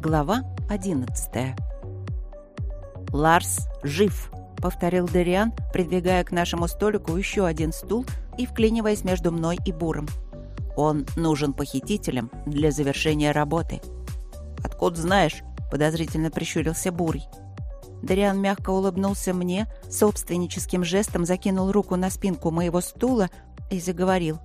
Глава 11 «Ларс жив!» — повторил Дериан, придвигая к нашему столику еще один стул и вклиниваясь между мной и Буром. «Он нужен похитителям для завершения работы». «Откуда знаешь?» — подозрительно прищурился Бурый. Дариан мягко улыбнулся мне, собственническим жестом закинул руку на спинку моего стула и заговорил.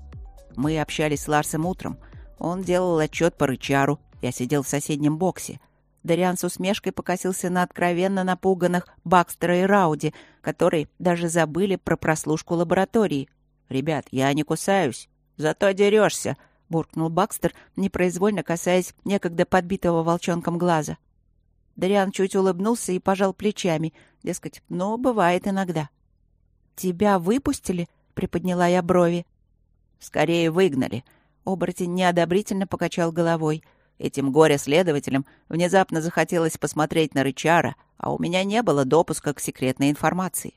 «Мы общались с Ларсом утром. Он делал отчет по рычару, я сидел в соседнем боксе. Дариан с усмешкой покосился на откровенно напуганных Бакстера и Рауди, которые даже забыли про прослушку лаборатории. «Ребят, я не кусаюсь. Зато дерешься», — буркнул Бакстер, непроизвольно касаясь некогда подбитого волчонком глаза. Дариан чуть улыбнулся и пожал плечами. Дескать, ну, бывает иногда. «Тебя выпустили?» — приподняла я брови. «Скорее выгнали». Оборотень неодобрительно покачал головой. Этим горе-следователям внезапно захотелось посмотреть на Рычара, а у меня не было допуска к секретной информации.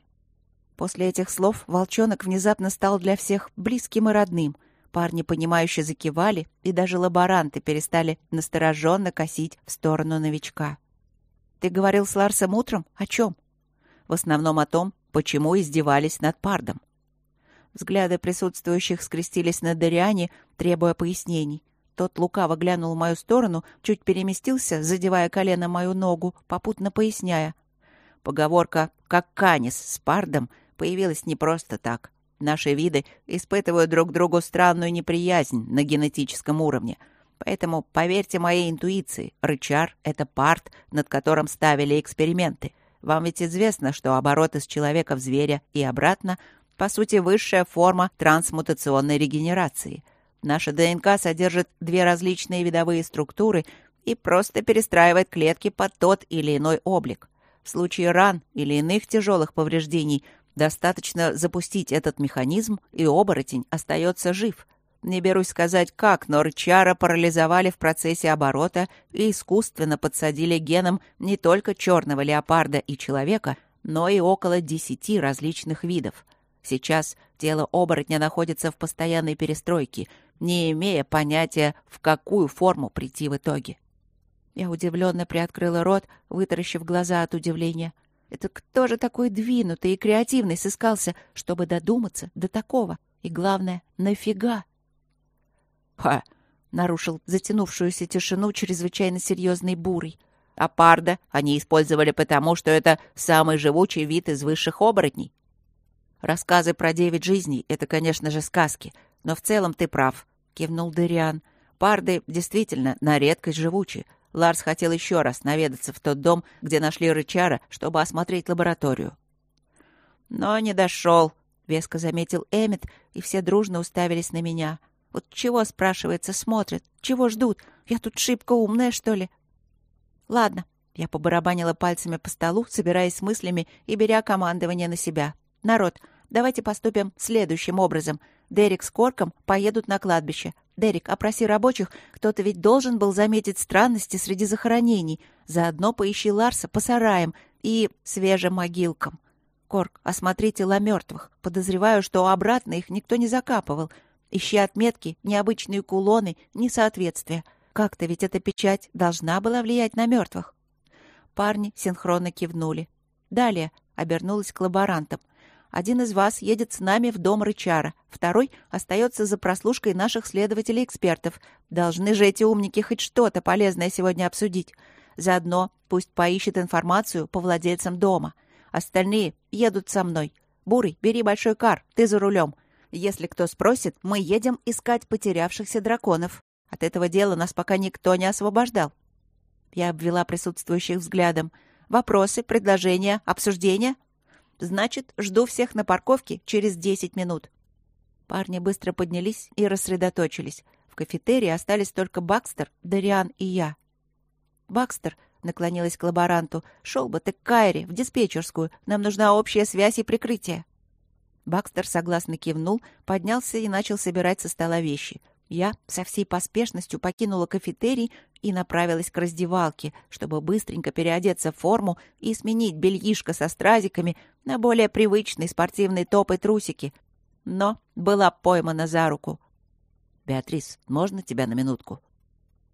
После этих слов волчонок внезапно стал для всех близким и родным. Парни, понимающе закивали, и даже лаборанты перестали настороженно косить в сторону новичка. «Ты говорил с Ларсом утром? О чем?» «В основном о том, почему издевались над Пардом». Взгляды присутствующих скрестились на Дориане, требуя пояснений. Тот лукаво глянул в мою сторону, чуть переместился, задевая колено мою ногу, попутно поясняя. Поговорка «как канис с пардом» появилась не просто так. Наши виды испытывают друг другу странную неприязнь на генетическом уровне. Поэтому поверьте моей интуиции, рычар — это парт, над которым ставили эксперименты. Вам ведь известно, что оборот из человека в зверя и обратно — по сути, высшая форма трансмутационной регенерации — Наша ДНК содержит две различные видовые структуры и просто перестраивает клетки под тот или иной облик. В случае ран или иных тяжелых повреждений достаточно запустить этот механизм, и оборотень остается жив. Не берусь сказать как, но рычара парализовали в процессе оборота и искусственно подсадили геном не только черного леопарда и человека, но и около десяти различных видов. Сейчас тело оборотня находится в постоянной перестройке — не имея понятия, в какую форму прийти в итоге. Я удивленно приоткрыла рот, вытаращив глаза от удивления. Это кто же такой двинутый и креативный сыскался, чтобы додуматься до такого? И главное, нафига? «Ха!» — нарушил затянувшуюся тишину чрезвычайно серьезный бурый. «А парда они использовали потому, что это самый живучий вид из высших оборотней. Рассказы про девять жизней — это, конечно же, сказки, но в целом ты прав», — кивнул Дериан. «Парды действительно на редкость живучи. Ларс хотел еще раз наведаться в тот дом, где нашли рычара, чтобы осмотреть лабораторию». «Но не дошел», — веско заметил Эммет, и все дружно уставились на меня. «Вот чего, спрашивается, смотрят? Чего ждут? Я тут шибко умная, что ли?» «Ладно», — я побарабанила пальцами по столу, собираясь с мыслями и беря командование на себя. «Народ, давайте поступим следующим образом — Дерек с Корком поедут на кладбище. Дерек, опроси рабочих, кто-то ведь должен был заметить странности среди захоронений. Заодно поищи Ларса по сараям и свежим могилкам. Корк, осмотри тела мертвых. Подозреваю, что обратно их никто не закапывал. Ищи отметки, необычные кулоны, несоответствия. Как-то ведь эта печать должна была влиять на мертвых. Парни синхронно кивнули. Далее обернулась к лаборантам — один из вас едет с нами в дом Рычара, второй остается за прослушкой наших следователей-экспертов. Должны же эти умники хоть что-то полезное сегодня обсудить. Заодно пусть поищет информацию по владельцам дома. Остальные едут со мной. Бурый, бери большой кар, ты за рулем. Если кто спросит, мы едем искать потерявшихся драконов. От этого дела нас пока никто не освобождал. Я обвела присутствующих взглядом. Вопросы, предложения, обсуждения? Значит, жду всех на парковке через десять минут. Парни быстро поднялись и рассредоточились. В кафетерии остались только Бакстер, Дариан и я. «Бакстер», — наклонилась к лаборанту, — «шел бы ты к Кайре, в диспетчерскую. Нам нужна общая связь и прикрытие». Бакстер согласно кивнул, поднялся и начал собирать со стола вещи. Я со всей поспешностью покинула кафетерий и направилась к раздевалке, чтобы быстренько переодеться в форму и сменить бельишко со стразиками на более привычный спортивный топ и трусики. Но была поймана за руку. «Беатрис, можно тебя на минутку?»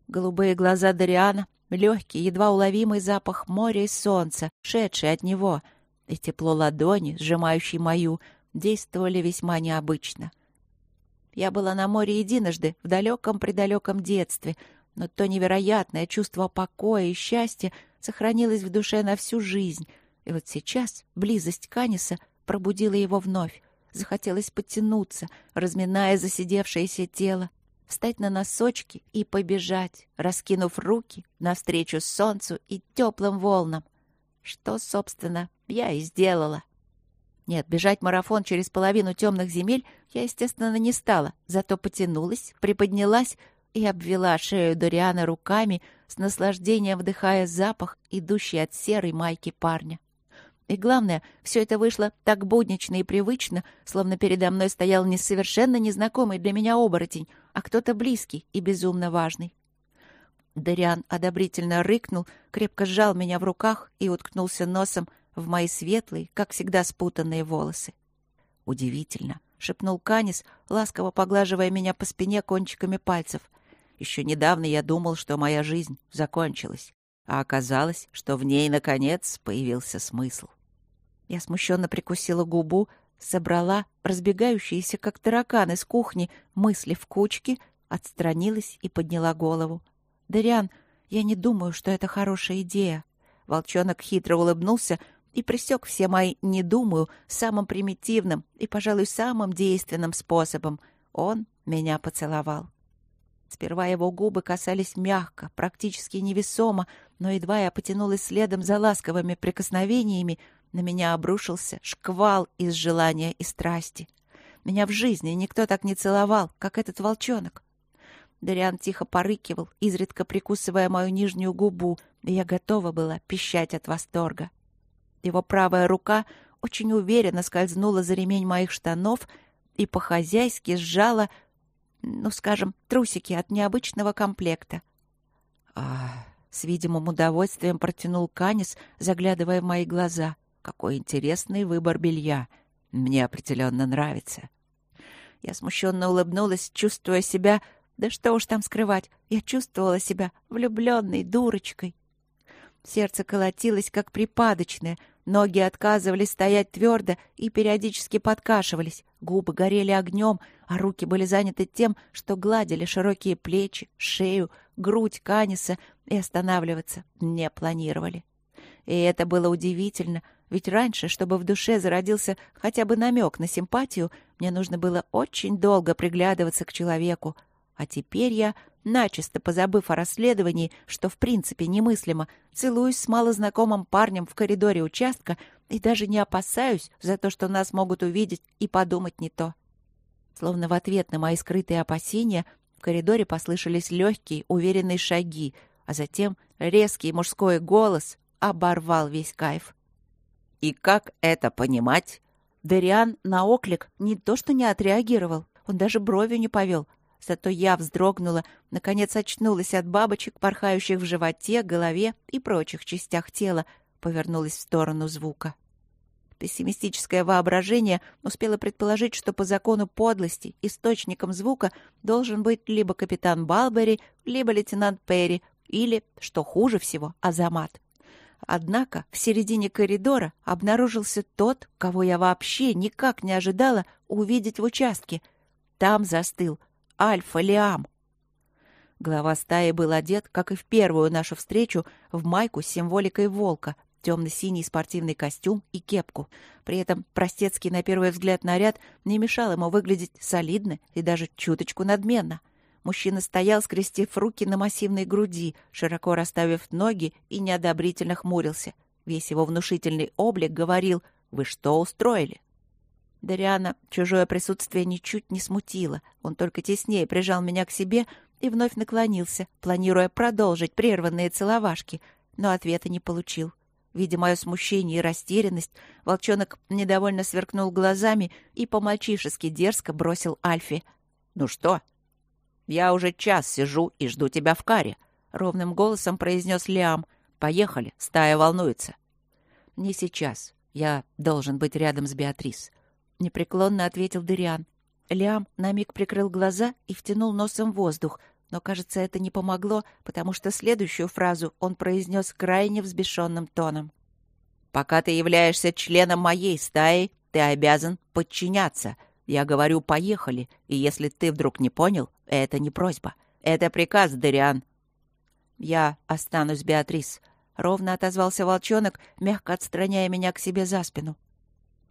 Голубые глаза Дариана легкий, едва уловимый запах моря и солнца, шедший от него, и тепло ладони, сжимающей мою, действовали весьма необычно. Я была на море единожды, в далеком-предалеком детстве, но то невероятное чувство покоя и счастья сохранилось в душе на всю жизнь, и вот сейчас близость Каниса пробудила его вновь. Захотелось подтянуться, разминая засидевшееся тело, встать на носочки и побежать, раскинув руки навстречу солнцу и теплым волнам. Что, собственно, я и сделала. Нет, бежать марафон через половину темных земель я, естественно, не стала, зато потянулась, приподнялась и обвела шею Дориана руками, с наслаждением вдыхая запах, идущий от серой майки парня. И главное, все это вышло так буднично и привычно, словно передо мной стоял не совершенно незнакомый для меня оборотень, а кто-то близкий и безумно важный. Дариан одобрительно рыкнул, крепко сжал меня в руках и уткнулся носом в мои светлые, как всегда, спутанные волосы. «Удивительно», — шепнул Канис, ласково поглаживая меня по спине кончиками пальцев. «Еще недавно я думал, что моя жизнь закончилась, а оказалось, что в ней, наконец, появился смысл». Я смущенно прикусила губу, собрала разбегающиеся, как таракан из кухни, мысли в кучке, отстранилась и подняла голову. «Дариан, я не думаю, что это хорошая идея». Волчонок хитро улыбнулся и пресек все мои «не думаю» самым примитивным и, пожалуй, самым действенным способом. Он меня поцеловал. Сперва его губы касались мягко, практически невесомо, но едва я потянулась следом за ласковыми прикосновениями, на меня обрушился шквал из желания и страсти. Меня в жизни никто так не целовал, как этот волчонок. Дариан тихо порыкивал, изредка прикусывая мою нижнюю губу, и я готова была пищать от восторга. Его правая рука очень уверенно скользнула за ремень моих штанов и по-хозяйски сжала, ну, скажем, трусики от необычного комплекта. А, с видимым удовольствием протянул Канис, заглядывая в мои глаза. Какой интересный выбор белья. Мне определенно нравится. Я смущенно улыбнулась, чувствуя себя... Да что уж там скрывать, я чувствовала себя влюбленной дурочкой. Сердце колотилось, как припадочное, ноги отказывались стоять твердо и периодически подкашивались, губы горели огнем, а руки были заняты тем, что гладили широкие плечи, шею, грудь Каниса и останавливаться не планировали. И это было удивительно, ведь раньше, чтобы в душе зародился хотя бы намек на симпатию, мне нужно было очень долго приглядываться к человеку. А теперь я, начисто позабыв о расследовании, что в принципе немыслимо, целуюсь с малознакомым парнем в коридоре участка и даже не опасаюсь за то, что нас могут увидеть и подумать не то. Словно в ответ на мои скрытые опасения в коридоре послышались легкие, уверенные шаги, а затем резкий мужской голос оборвал весь кайф. И как это понимать? Дариан на оклик не то что не отреагировал, он даже бровью не повел. Зато я вздрогнула, наконец очнулась от бабочек, порхающих в животе, голове и прочих частях тела, повернулась в сторону звука. Пессимистическое воображение успело предположить, что по закону подлости источником звука должен быть либо капитан Балбери, либо лейтенант Перри, или, что хуже всего, Азамат. Однако в середине коридора обнаружился тот, кого я вообще никак не ожидала увидеть в участке. Там застыл Альфа-Лиам. Глава стаи был одет, как и в первую нашу встречу, в майку с символикой волка, темно-синий спортивный костюм и кепку. При этом простецкий на первый взгляд наряд не мешал ему выглядеть солидно и даже чуточку надменно — Мужчина стоял, скрестив руки на массивной груди, широко расставив ноги и неодобрительно хмурился. Весь его внушительный облик говорил «Вы что устроили?» Дариана чужое присутствие ничуть не смутило. Он только теснее прижал меня к себе и вновь наклонился, планируя продолжить прерванные целовашки, но ответа не получил. Видя мое смущение и растерянность, волчонок недовольно сверкнул глазами и по-мальчишески дерзко бросил Альфе. «Ну что, «Я уже час сижу и жду тебя в каре», — ровным голосом произнес Лиам. «Поехали, стая волнуется». «Не сейчас. Я должен быть рядом с Беатрис», — непреклонно ответил Дыриан. Лиам на миг прикрыл глаза и втянул носом воздух. Но, кажется, это не помогло, потому что следующую фразу он произнес крайне взбешенным тоном. «Пока ты являешься членом моей стаи, ты обязан подчиняться. Я говорю, поехали, и если ты вдруг не понял, это не просьба. Это приказ, Дариан». «Я останусь, Беатрис», — ровно отозвался волчонок, мягко отстраняя меня к себе за спину.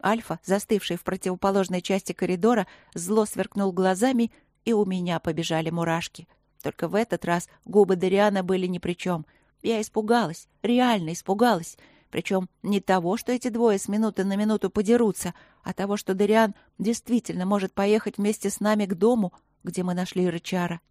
Альфа, застывший в противоположной части коридора, зло сверкнул глазами, и у меня побежали мурашки. Только в этот раз губы Дариана были ни при чем. Я испугалась, реально испугалась. Причем не того, что эти двое с минуты на минуту подерутся, а того, что Дариан действительно может поехать вместе с нами к дому, где мы нашли рычара.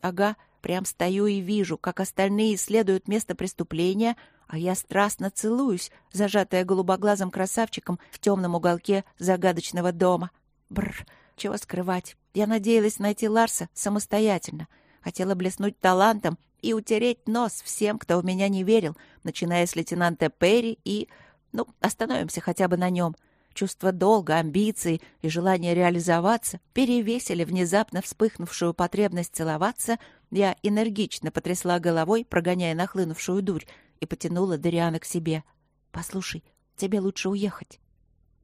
Ага, прям стою и вижу, как остальные исследуют место преступления, а я страстно целуюсь, зажатая голубоглазым красавчиком в темном уголке загадочного дома. Бррр, чего скрывать. Я надеялась найти Ларса самостоятельно. Хотела блеснуть талантом и утереть нос всем, кто в меня не верил, начиная с лейтенанта Перри и... Ну, остановимся хотя бы на нем. Чувство долга, амбиции и желание реализоваться перевесили внезапно вспыхнувшую потребность целоваться. Я энергично потрясла головой, прогоняя нахлынувшую дурь, и потянула Дариана к себе. «Послушай, тебе лучше уехать».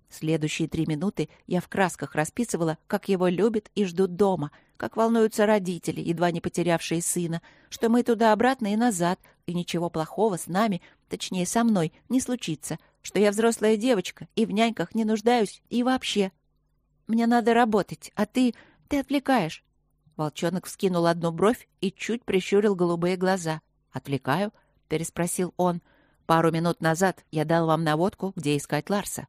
Следующие три минуты я в красках расписывала, как его любят и ждут дома, как волнуются родители, едва не потерявшие сына, что мы туда-обратно и назад, и ничего плохого с нами, точнее, со мной, не случится — что я взрослая девочка и в няньках не нуждаюсь, и вообще. Мне надо работать, а ты... ты отвлекаешь». Волчонок вскинул одну бровь и чуть прищурил голубые глаза. «Отвлекаю?» — переспросил он. «Пару минут назад я дал вам наводку, где искать Ларса».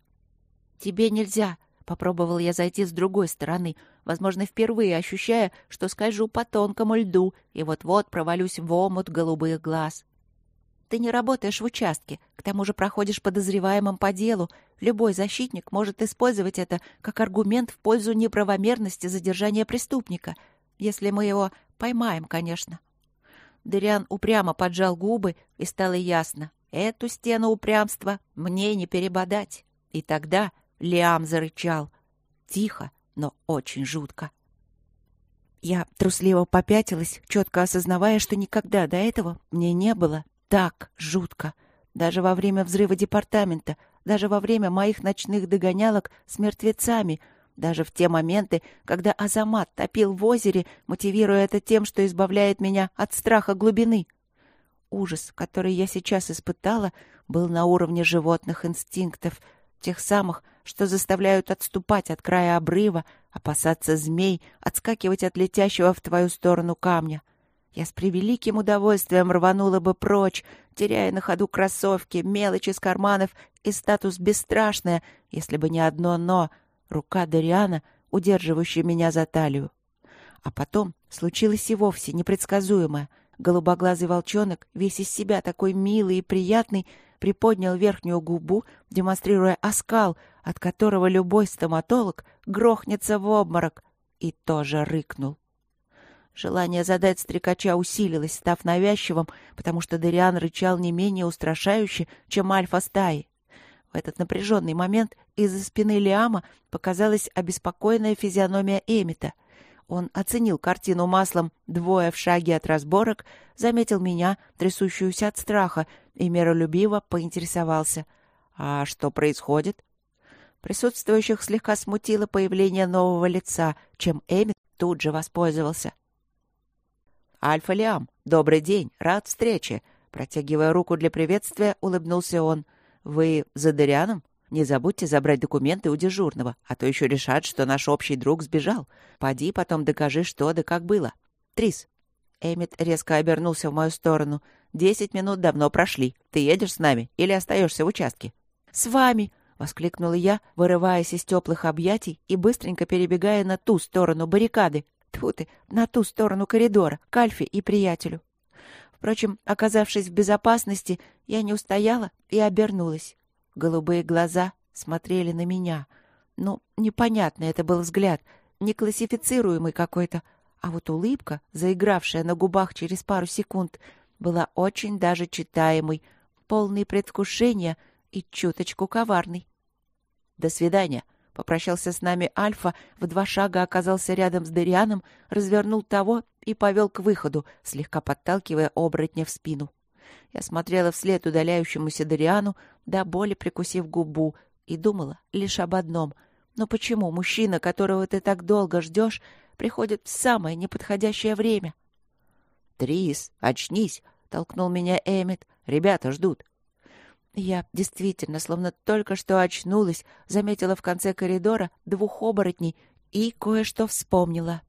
«Тебе нельзя», — попробовал я зайти с другой стороны, возможно, впервые ощущая, что скольжу по тонкому льду и вот-вот провалюсь в омут голубых глаз. Ты не работаешь в участке, к тому же проходишь подозреваемым по делу. Любой защитник может использовать это как аргумент в пользу неправомерности задержания преступника, если мы его поймаем, конечно. Дыриан упрямо поджал губы, и стало ясно. Эту стену упрямства мне не перебодать. И тогда Лиам зарычал. Тихо, но очень жутко. Я трусливо попятилась, четко осознавая, что никогда до этого мне не было так жутко. Даже во время взрыва департамента, даже во время моих ночных догонялок с мертвецами, даже в те моменты, когда Азамат топил в озере, мотивируя это тем, что избавляет меня от страха глубины. Ужас, который я сейчас испытала, был на уровне животных инстинктов, тех самых, что заставляют отступать от края обрыва, опасаться змей, отскакивать от летящего в твою сторону камня — я с превеликим удовольствием рванула бы прочь, теряя на ходу кроссовки, мелочи из карманов и статус «бесстрашная», если бы не одно «но» — рука Дариана, удерживающая меня за талию. А потом случилось и вовсе непредсказуемое. Голубоглазый волчонок, весь из себя такой милый и приятный, приподнял верхнюю губу, демонстрируя оскал, от которого любой стоматолог грохнется в обморок, и тоже рыкнул. Желание задать стрекача усилилось, став навязчивым, потому что Дариан рычал не менее устрашающе, чем альфа стаи. В этот напряженный момент из-за спины Лиама показалась обеспокоенная физиономия Эмита. Он оценил картину маслом двое в шаге от разборок, заметил меня, трясущуюся от страха, и миролюбиво поинтересовался. «А что происходит?» Присутствующих слегка смутило появление нового лица, чем Эмит тут же воспользовался. «Альфа-Лиам, добрый день, рад встрече!» Протягивая руку для приветствия, улыбнулся он. «Вы за Дарианом? Не забудьте забрать документы у дежурного, а то еще решат, что наш общий друг сбежал. Поди потом докажи, что да как было. Трис!» Эмит резко обернулся в мою сторону. «Десять минут давно прошли. Ты едешь с нами или остаешься в участке?» «С вами!» — воскликнула я, вырываясь из теплых объятий и быстренько перебегая на ту сторону баррикады. Тьфу ты, на ту сторону коридора, к Альфе и приятелю. Впрочем, оказавшись в безопасности, я не устояла и обернулась. Голубые глаза смотрели на меня. Ну, непонятный это был взгляд, неклассифицируемый какой-то. А вот улыбка, заигравшая на губах через пару секунд, была очень даже читаемой, полной предвкушения и чуточку коварной. «До свидания», Попрощался с нами Альфа, в два шага оказался рядом с Дерианом, развернул того и повел к выходу, слегка подталкивая оборотня в спину. Я смотрела вслед удаляющемуся Дариану, до боли прикусив губу, и думала лишь об одном. Но почему мужчина, которого ты так долго ждешь, приходит в самое неподходящее время? «Трис, очнись!» — толкнул меня Эмит. «Ребята ждут». Я действительно, словно только что очнулась, заметила в конце коридора двух оборотней и кое-что вспомнила.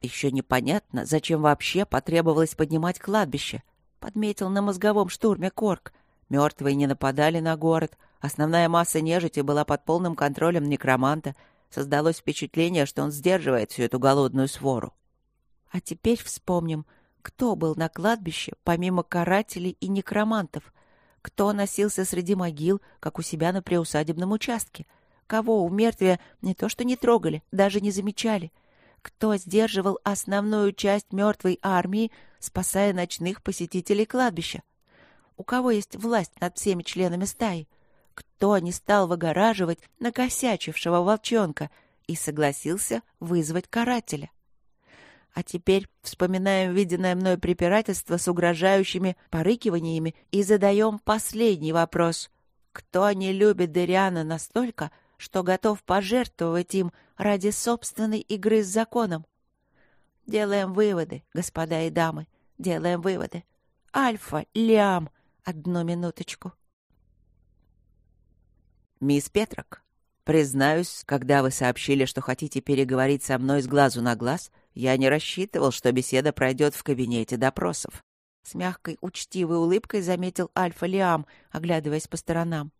Еще непонятно, зачем вообще потребовалось поднимать кладбище. Подметил на мозговом штурме Корк. Мертвые не нападали на город. Основная масса нежити была под полным контролем некроманта. Создалось впечатление, что он сдерживает всю эту голодную свору. А теперь вспомним, кто был на кладбище, помимо карателей и некромантов — кто носился среди могил, как у себя на приусадебном участке? Кого у мертвия не то что не трогали, даже не замечали? Кто сдерживал основную часть мертвой армии, спасая ночных посетителей кладбища? У кого есть власть над всеми членами стаи? Кто не стал выгораживать накосячившего волчонка и согласился вызвать карателя? А теперь вспоминаем виденное мной препирательство с угрожающими порыкиваниями и задаем последний вопрос. Кто не любит Дериана настолько, что готов пожертвовать им ради собственной игры с законом? Делаем выводы, господа и дамы, делаем выводы. Альфа, Лиам, одну минуточку. Мисс Петрок, признаюсь, когда вы сообщили, что хотите переговорить со мной с глазу на глаз — я не рассчитывал, что беседа пройдет в кабинете допросов. С мягкой, учтивой улыбкой заметил Альфа Лиам, оглядываясь по сторонам.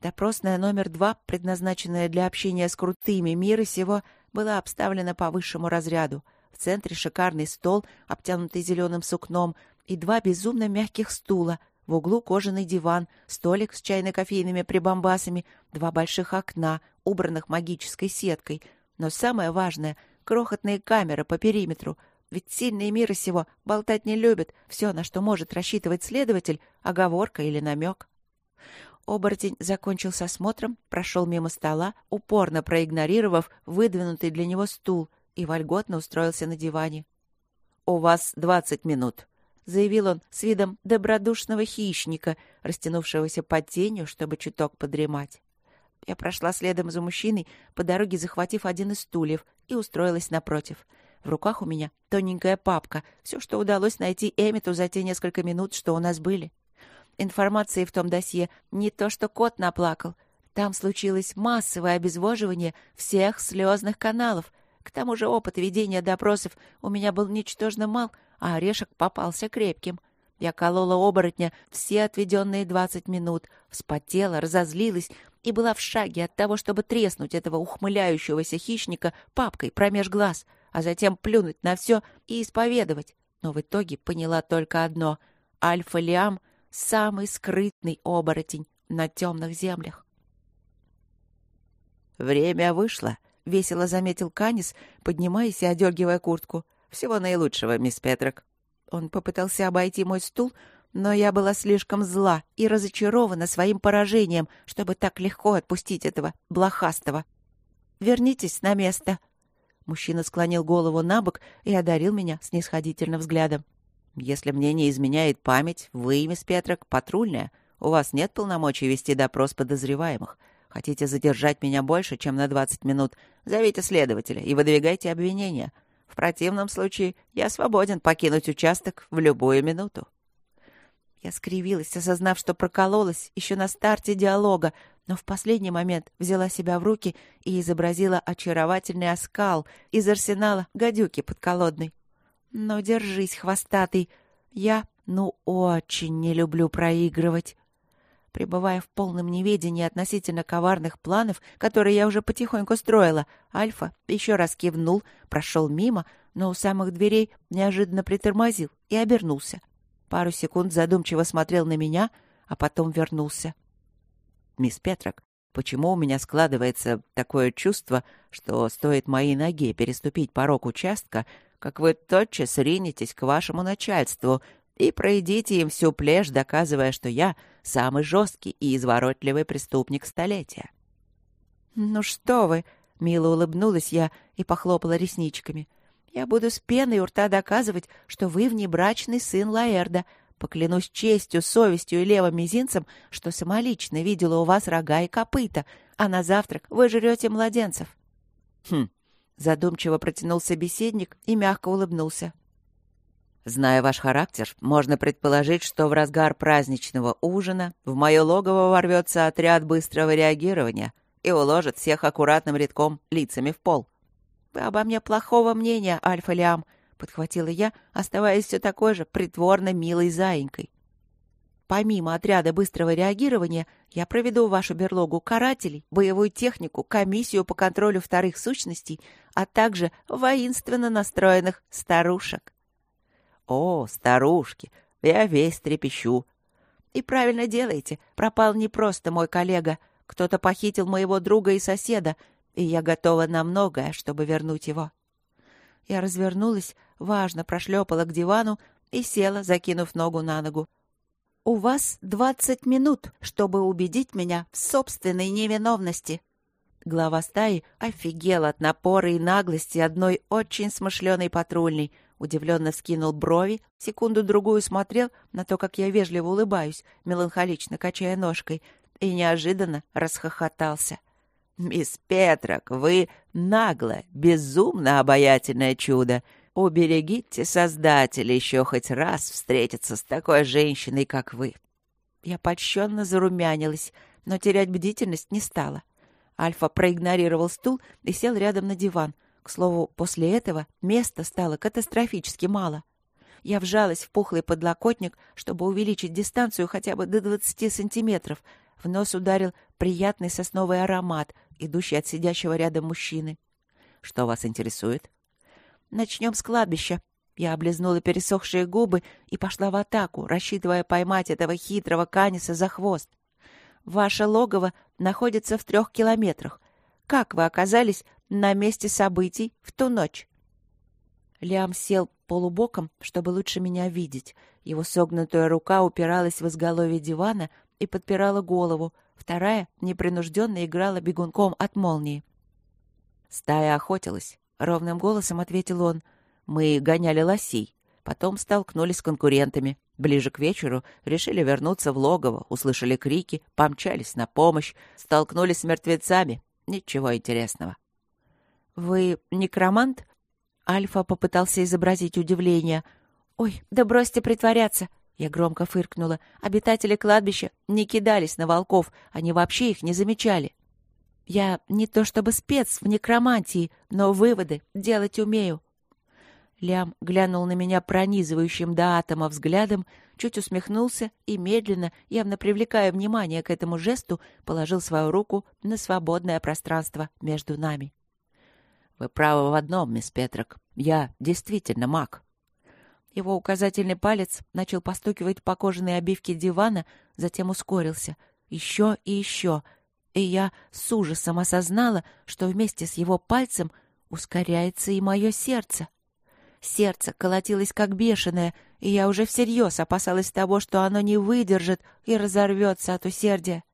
Допросная номер два, предназначенная для общения с крутыми мира сего, была обставлена по высшему разряду. В центре шикарный стол, обтянутый зеленым сукном, и два безумно мягких стула. В углу кожаный диван, столик с чайно-кофейными прибамбасами, два больших окна, убранных магической сеткой. Но самое важное — крохотные камеры по периметру. Ведь сильные миры сего болтать не любят. Все, на что может рассчитывать следователь, оговорка или намек. Оборотень закончил с осмотром, прошел мимо стола, упорно проигнорировав выдвинутый для него стул, и вольготно устроился на диване. «У вас двадцать минут», — заявил он с видом добродушного хищника, растянувшегося под тенью, чтобы чуток подремать. Я прошла следом за мужчиной, по дороге захватив один из стульев, и устроилась напротив. В руках у меня тоненькая папка, все, что удалось найти Эмиту за те несколько минут, что у нас были. Информации в том досье не то, что кот наплакал. Там случилось массовое обезвоживание всех слезных каналов. К тому же опыт ведения допросов у меня был ничтожно мал, а орешек попался крепким. Я колола оборотня все отведенные двадцать минут, вспотела, разозлилась и была в шаге от того, чтобы треснуть этого ухмыляющегося хищника папкой промеж глаз, а затем плюнуть на все и исповедовать. Но в итоге поняла только одно — Альфа-Лиам — самый скрытный оборотень на темных землях. «Время вышло», — весело заметил Канис, поднимаясь и одергивая куртку. «Всего наилучшего, мисс Петрок». Он попытался обойти мой стул, но я была слишком зла и разочарована своим поражением, чтобы так легко отпустить этого блохастого. «Вернитесь на место». Мужчина склонил голову на бок и одарил меня снисходительным взглядом. «Если мне не изменяет память, вы, мисс Петрок, патрульная. У вас нет полномочий вести допрос подозреваемых. Хотите задержать меня больше, чем на двадцать минут? Зовите следователя и выдвигайте обвинения. В противном случае я свободен покинуть участок в любую минуту». Я скривилась, осознав, что прокололась еще на старте диалога, но в последний момент взяла себя в руки и изобразила очаровательный оскал из арсенала гадюки подколодной. Но держись, хвостатый, я, ну, очень не люблю проигрывать. Пребывая в полном неведении относительно коварных планов, которые я уже потихоньку строила, Альфа еще раз кивнул, прошел мимо, но у самых дверей неожиданно притормозил и обернулся — Пару секунд задумчиво смотрел на меня, а потом вернулся. «Мисс Петрок, почему у меня складывается такое чувство, что стоит моей ноге переступить порог участка, как вы тотчас ринетесь к вашему начальству и пройдите им всю плешь, доказывая, что я самый жесткий и изворотливый преступник столетия?» «Ну что вы!» — мило улыбнулась я и похлопала ресничками. «Я буду с пеной у рта доказывать, что вы внебрачный сын Лаэрда. Поклянусь честью, совестью и левым мизинцем, что самолично видела у вас рога и копыта, а на завтрак вы жрете младенцев». «Хм!» — задумчиво протянул собеседник и мягко улыбнулся. Зная ваш характер, можно предположить, что в разгар праздничного ужина в мое логово ворвется отряд быстрого реагирования и уложит всех аккуратным рядком лицами в пол. «Вы обо мне плохого мнения, Альфа-Лиам», — подхватила я, оставаясь все такой же притворно милой заинькой. Помимо отряда быстрого реагирования, я проведу вашу берлогу карателей, боевую технику, комиссию по контролю вторых сущностей, а также воинственно настроенных старушек. О, старушки, я весь трепещу. И правильно делаете. Пропал не просто мой коллега. Кто-то похитил моего друга и соседа, и я готова на многое, чтобы вернуть его. Я развернулась, важно прошлепала к дивану и села, закинув ногу на ногу. «У вас двадцать минут, чтобы убедить меня в собственной невиновности». Глава стаи офигел от напора и наглости одной очень смышленой патрульной — Удивленно скинул брови, секунду-другую смотрел на то, как я вежливо улыбаюсь, меланхолично качая ножкой, и неожиданно расхохотался. «Мисс Петрок, вы наглое, безумно обаятельное чудо. Уберегите Создателя еще хоть раз встретиться с такой женщиной, как вы». Я польщенно зарумянилась, но терять бдительность не стала. Альфа проигнорировал стул и сел рядом на диван — к слову, после этого места стало катастрофически мало. Я вжалась в пухлый подлокотник, чтобы увеличить дистанцию хотя бы до 20 сантиметров. В нос ударил приятный сосновый аромат, идущий от сидящего рядом мужчины. «Что вас интересует?» «Начнем с кладбища». Я облизнула пересохшие губы и пошла в атаку, рассчитывая поймать этого хитрого каниса за хвост. «Ваше логово находится в трех километрах. Как вы оказались на месте событий в ту ночь. Лиам сел полубоком, чтобы лучше меня видеть. Его согнутая рука упиралась в изголовье дивана и подпирала голову, вторая непринужденно играла бегунком от молнии. «Стая охотилась», — ровным голосом ответил он. «Мы гоняли лосей, потом столкнулись с конкурентами. Ближе к вечеру решили вернуться в логово, услышали крики, помчались на помощь, столкнулись с мертвецами. Ничего интересного». «Вы некромант?» Альфа попытался изобразить удивление. «Ой, да бросьте притворяться!» Я громко фыркнула. Обитатели кладбища не кидались на волков, они вообще их не замечали. Я не то чтобы спец в некромантии, но выводы делать умею. Лям глянул на меня пронизывающим до атома взглядом, чуть усмехнулся и медленно, явно привлекая внимание к этому жесту, положил свою руку на свободное пространство между нами. Вы правы в одном, мисс Петрок. Я действительно маг. Его указательный палец начал постукивать по кожаной обивке дивана, затем ускорился. Еще и еще. И я с ужасом осознала, что вместе с его пальцем ускоряется и мое сердце. Сердце колотилось как бешеное, и я уже всерьез опасалась того, что оно не выдержит и разорвется от усердия.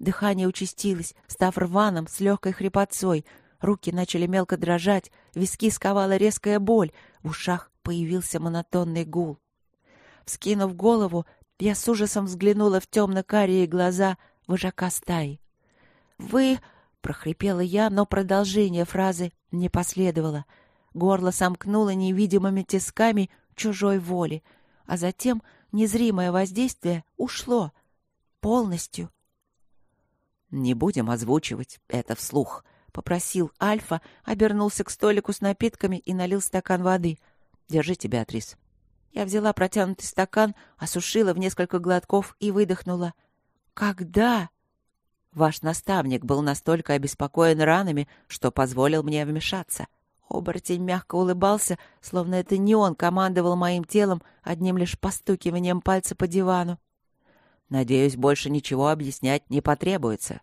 Дыхание участилось, став рваным с легкой хрипотцой — Руки начали мелко дрожать, виски сковала резкая боль, в ушах появился монотонный гул. Вскинув голову, я с ужасом взглянула в темно-карие глаза вожака стаи. «Вы...» — прохрипела я, но продолжение фразы не последовало. Горло сомкнуло невидимыми тисками чужой воли, а затем незримое воздействие ушло. Полностью. «Не будем озвучивать это вслух», — попросил Альфа, обернулся к столику с напитками и налил стакан воды. «Держите, Беатрис». Я взяла протянутый стакан, осушила в несколько глотков и выдохнула. «Когда?» Ваш наставник был настолько обеспокоен ранами, что позволил мне вмешаться. Оборотень мягко улыбался, словно это не он командовал моим телом одним лишь постукиванием пальца по дивану. Надеюсь, больше ничего объяснять не потребуется.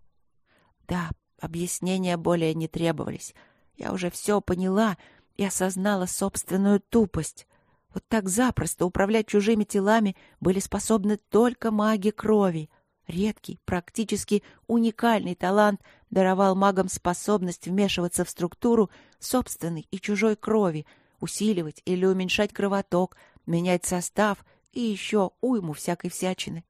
Да, Объяснения более не требовались. Я уже все поняла и осознала собственную тупость. Вот так запросто управлять чужими телами были способны только маги крови. Редкий, практически уникальный талант даровал магам способность вмешиваться в структуру собственной и чужой крови, усиливать или уменьшать кровоток, менять состав и еще уйму всякой всячины.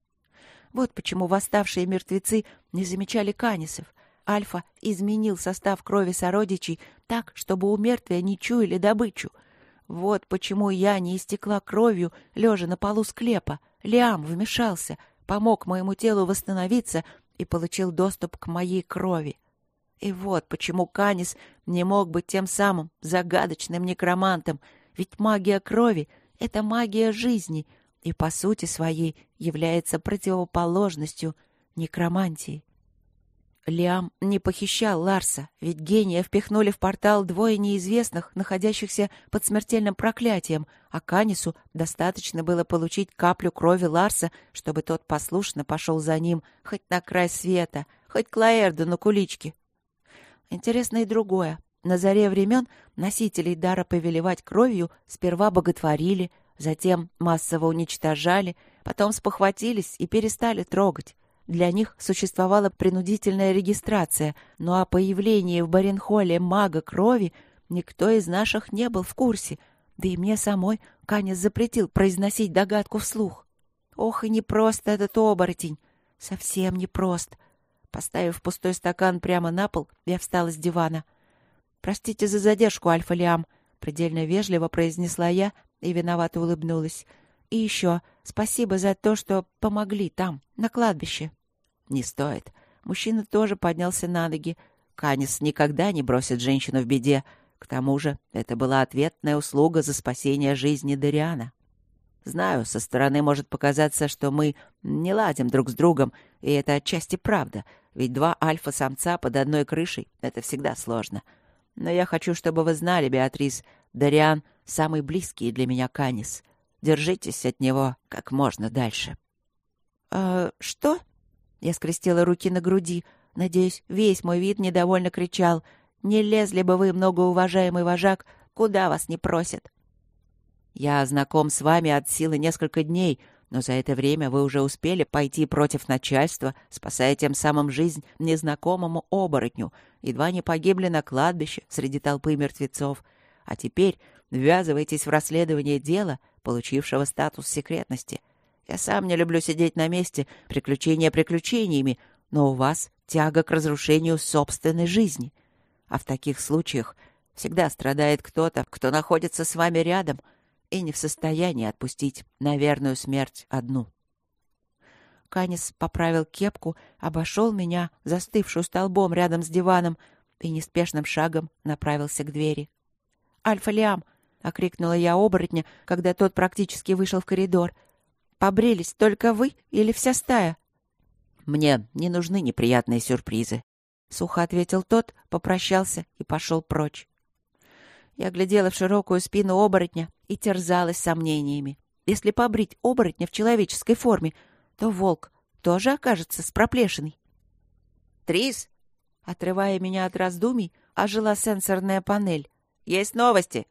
Вот почему восставшие мертвецы не замечали канисов. Альфа изменил состав крови сородичей так, чтобы у мертвия не чуяли добычу. Вот почему я не истекла кровью, лежа на полу склепа. Лиам вмешался, помог моему телу восстановиться и получил доступ к моей крови. И вот почему Канис не мог быть тем самым загадочным некромантом, ведь магия крови — это магия жизни — и по сути своей является противоположностью некромантии. Лиам не похищал Ларса, ведь гения впихнули в портал двое неизвестных, находящихся под смертельным проклятием, а Канису достаточно было получить каплю крови Ларса, чтобы тот послушно пошел за ним хоть на край света, хоть к Лаэрду на куличке. Интересно и другое. На заре времен носителей дара повелевать кровью сперва боготворили, Затем массово уничтожали, потом спохватились и перестали трогать. Для них существовала принудительная регистрация, но о появлении в Баренхоле мага крови никто из наших не был в курсе, да и мне самой Канец запретил произносить догадку вслух. Ох, и непросто этот оборотень! Совсем непрост. Поставив пустой стакан прямо на пол, я встала с дивана. «Простите за задержку, Альфа-Лиам», — предельно вежливо произнесла я, и виновато улыбнулась. И еще спасибо за то, что помогли там, на кладбище. Не стоит. Мужчина тоже поднялся на ноги. Канис никогда не бросит женщину в беде. К тому же это была ответная услуга за спасение жизни Дариана. Знаю, со стороны может показаться, что мы не ладим друг с другом, и это отчасти правда, ведь два альфа-самца под одной крышей — это всегда сложно. Но я хочу, чтобы вы знали, Беатрис, Дариан — самый близкий для меня Канис. Держитесь от него как можно дальше. «Э, что?» Я скрестила руки на груди. Надеюсь, весь мой вид недовольно кричал. «Не лезли бы вы, многоуважаемый вожак, куда вас не просят?» «Я знаком с вами от силы несколько дней», но за это время вы уже успели пойти против начальства, спасая тем самым жизнь незнакомому оборотню, едва не погибли на кладбище среди толпы мертвецов. А теперь ввязываетесь в расследование дела, получившего статус секретности. Я сам не люблю сидеть на месте, приключения приключениями, но у вас тяга к разрушению собственной жизни. А в таких случаях всегда страдает кто-то, кто находится с вами рядом и не в состоянии отпустить на верную смерть одну. Канис поправил кепку, обошел меня, застывшую столбом рядом с диваном, и неспешным шагом направился к двери. «Альфа-Лиам!» — окрикнула я оборотня, когда тот практически вышел в коридор. «Побрились только вы или вся стая?» «Мне не нужны неприятные сюрпризы», — сухо ответил тот, попрощался и пошел прочь. Я глядела в широкую спину оборотня и терзалась сомнениями. Если побрить оборотня в человеческой форме, то волк тоже окажется с проплешиной. «Трис!» Отрывая меня от раздумий, ожила сенсорная панель. «Есть новости!